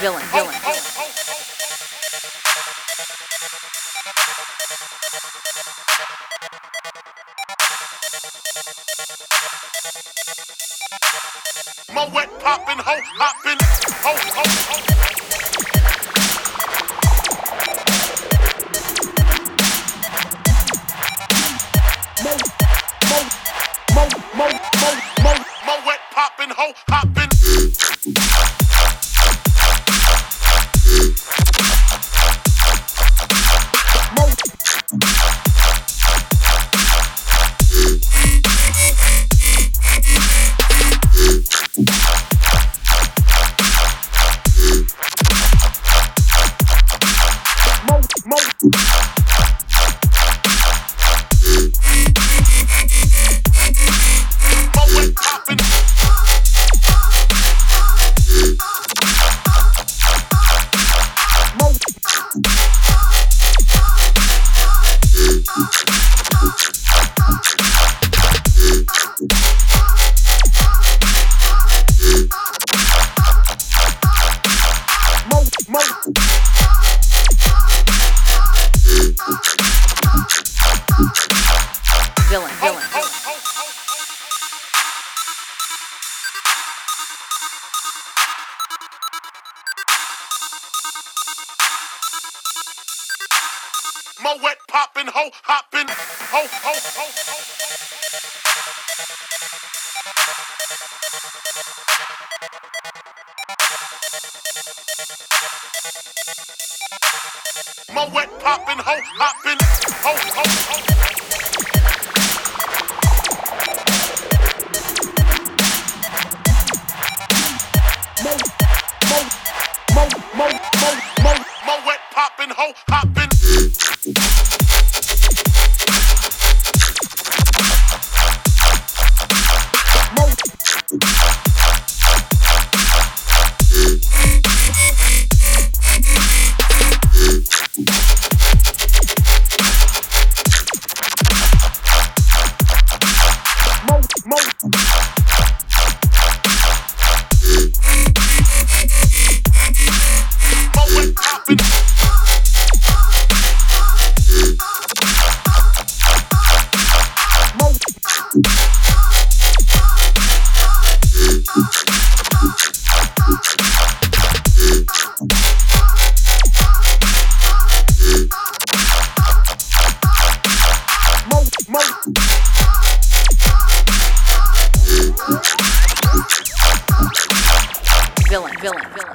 villain, villain. My wet poppin', ho hoppin', ho ho ho. My wet poppin', ho hoppin'. My Villain, villain. Hey, hey, My wet poppin', ho hoppin', ho ho ho ho. My wet poppin', ho hoppin', ho ho ho. mo, mo, mo, mo, mo, mo, wet poppin', ho hoppin'. Villain.